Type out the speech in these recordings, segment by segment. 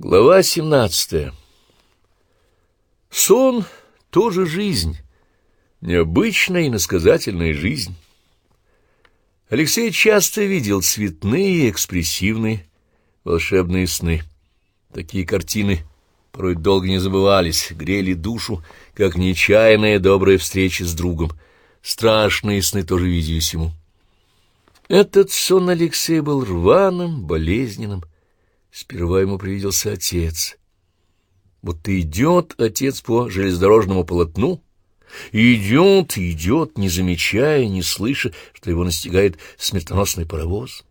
Глава семнадцатая. Сон — тоже жизнь, необычная и насказательная жизнь. Алексей часто видел цветные, экспрессивные, волшебные сны. Такие картины порой долго не забывались, грели душу, как нечаянная добрая встреча с другом. Страшные сны тоже виделись ему. Этот сон Алексея был рваным, болезненным, Сперва ему привиделся отец. Вот идет отец по железнодорожному полотну, идет, идет, не замечая, не слыша, что его настигает смертоносный паровоз.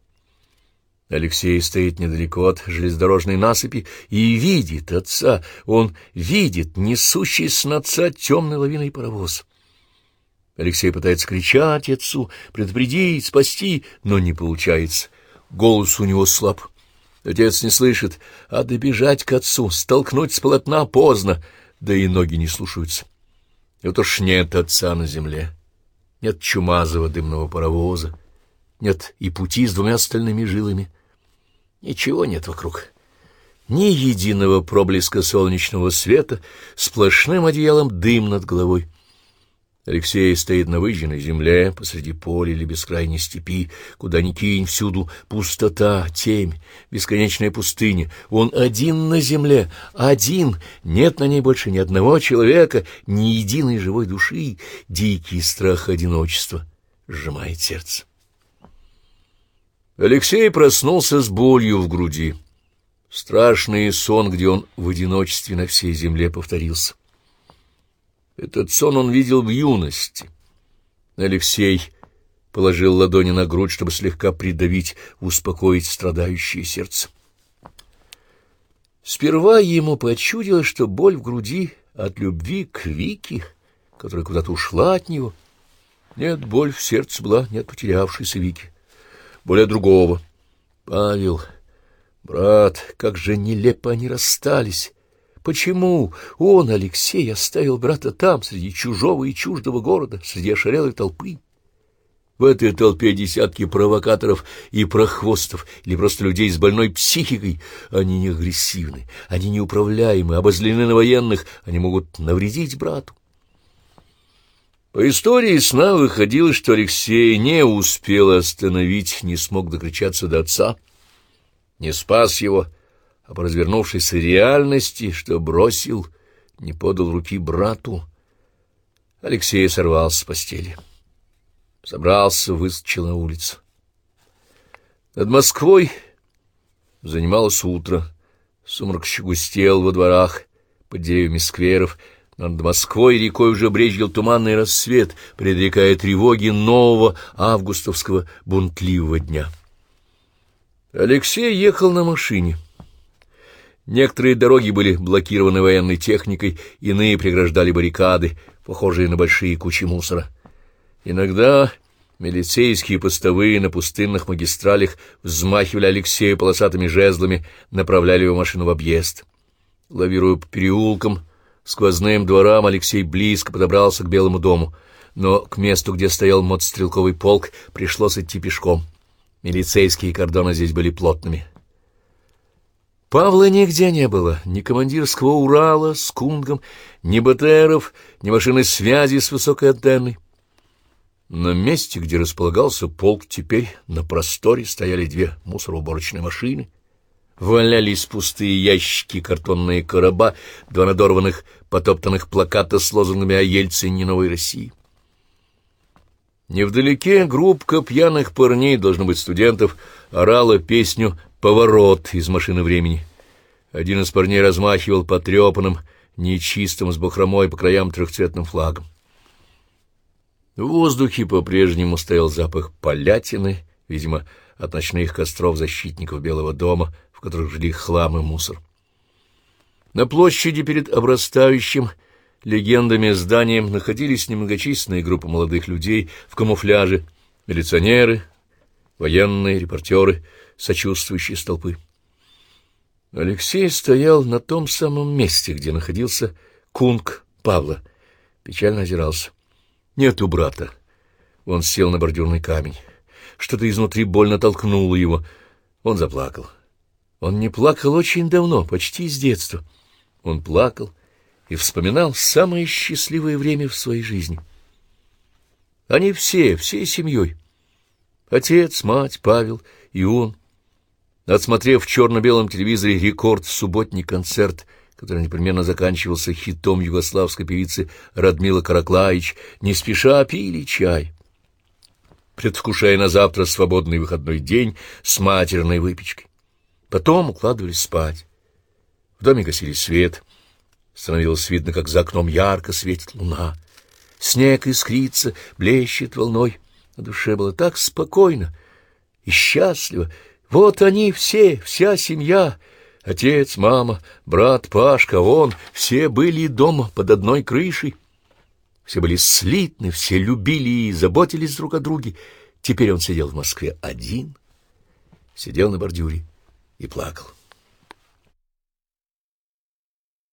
Алексей стоит недалеко от железнодорожной насыпи и видит отца, он видит несущийся на отца темной лавиной паровоз. Алексей пытается кричать отцу, предупредить, спасти, но не получается. Голос у него слаб. Отец не слышит, а добежать к отцу, столкнуть с полотна поздно, да и ноги не слушаются. И вот уж нет отца на земле, нет чумазого дымного паровоза, нет и пути с двумя остальными жилами. Ничего нет вокруг. Ни единого проблеска солнечного света, сплошным одеялом дым над головой. Алексей стоит на выжженной земле, посреди поля или бескрайней степи, куда ни кинь, всюду пустота, темь, бесконечная пустыня. Он один на земле, один, нет на ней больше ни одного человека, ни единой живой души. Дикий страх одиночества сжимает сердце. Алексей проснулся с болью в груди. Страшный сон, где он в одиночестве на всей земле повторился. Этот сон он видел в юности. Алексей положил ладони на грудь, чтобы слегка придавить, успокоить страдающее сердце. Сперва ему почудилось, что боль в груди от любви к Вике, которая куда-то ушла от него. Нет, боль в сердце была не от потерявшейся Вики, более другого. Павел, брат, как же нелепо они расстались. Почему он, Алексей, оставил брата там, среди чужого и чуждого города, среди ошарелой толпы? В этой толпе десятки провокаторов и прохвостов, или просто людей с больной психикой. Они не агрессивны, они неуправляемы, обозлены на военных, они могут навредить брату. По истории сна выходило, что Алексей не успел остановить, не смог докричаться до отца, не спас его, по развернувшейся реальности, что бросил, не подал руки брату, Алексей сорвался с постели. Собрался, выскочил на улицу. Над Москвой занималось утро. Сумрак еще во дворах, под деревьями скверов. Над Москвой рекой уже брезжил туманный рассвет, предрекая тревоги нового августовского бунтливого дня. Алексей ехал на машине. Некоторые дороги были блокированы военной техникой, иные преграждали баррикады, похожие на большие кучи мусора. Иногда милицейские постовые на пустынных магистралях взмахивали Алексея полосатыми жезлами, направляли его машину в объезд. Лавируя по переулкам, сквозным дворам, Алексей близко подобрался к Белому дому, но к месту, где стоял мотострелковый полк, пришлось идти пешком. Милицейские кордоны здесь были плотными. Павла нигде не было, ни командирского Урала с Кунгом, ни БТРов, ни машины связи с высокой антенной. На месте, где располагался полк, теперь на просторе стояли две мусороуборочные машины. Валялись пустые ящики, картонные короба, два надорванных, потоптанных плаката с лозунгами о Ельцине новой России. Невдалеке группка пьяных парней, должно быть студентов, орала песню Поворот из машины времени. Один из парней размахивал потрепанным, нечистым с бахромой по краям трехцветным флагом. В воздухе по-прежнему стоял запах полятины, видимо, от ночных костров защитников Белого дома, в которых жили хлам и мусор. На площади перед обрастающим легендами зданием находились немногочисленные группы молодых людей в камуфляже, милиционеры, военные, репортеры — сочувствующие столпы. Алексей стоял на том самом месте, где находился кунг Павла. Печально озирался. Нету брата. Он сел на бордюрный камень. Что-то изнутри больно толкнуло его. Он заплакал. Он не плакал очень давно, почти с детства. Он плакал и вспоминал самое счастливое время в своей жизни. Они все, всей семьей. Отец, мать, Павел и он. Отсмотрев в черно-белом телевизоре рекорд субботний концерт, который непременно заканчивался хитом югославской певицы Радмила Караклаич, не спеша пили чай, предвкушая на завтра свободный выходной день с матерной выпечкой. Потом укладывались спать. В доме гасили свет. Становилось видно, как за окном ярко светит луна. Снег искрится, блещет волной. На душе было так спокойно и счастливо. Вот они все, вся семья, отец, мама, брат, Пашка, он, все были дома под одной крышей. Все были слитны, все любили и заботились друг о друге. Теперь он сидел в Москве один, сидел на бордюре и плакал.